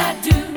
I do.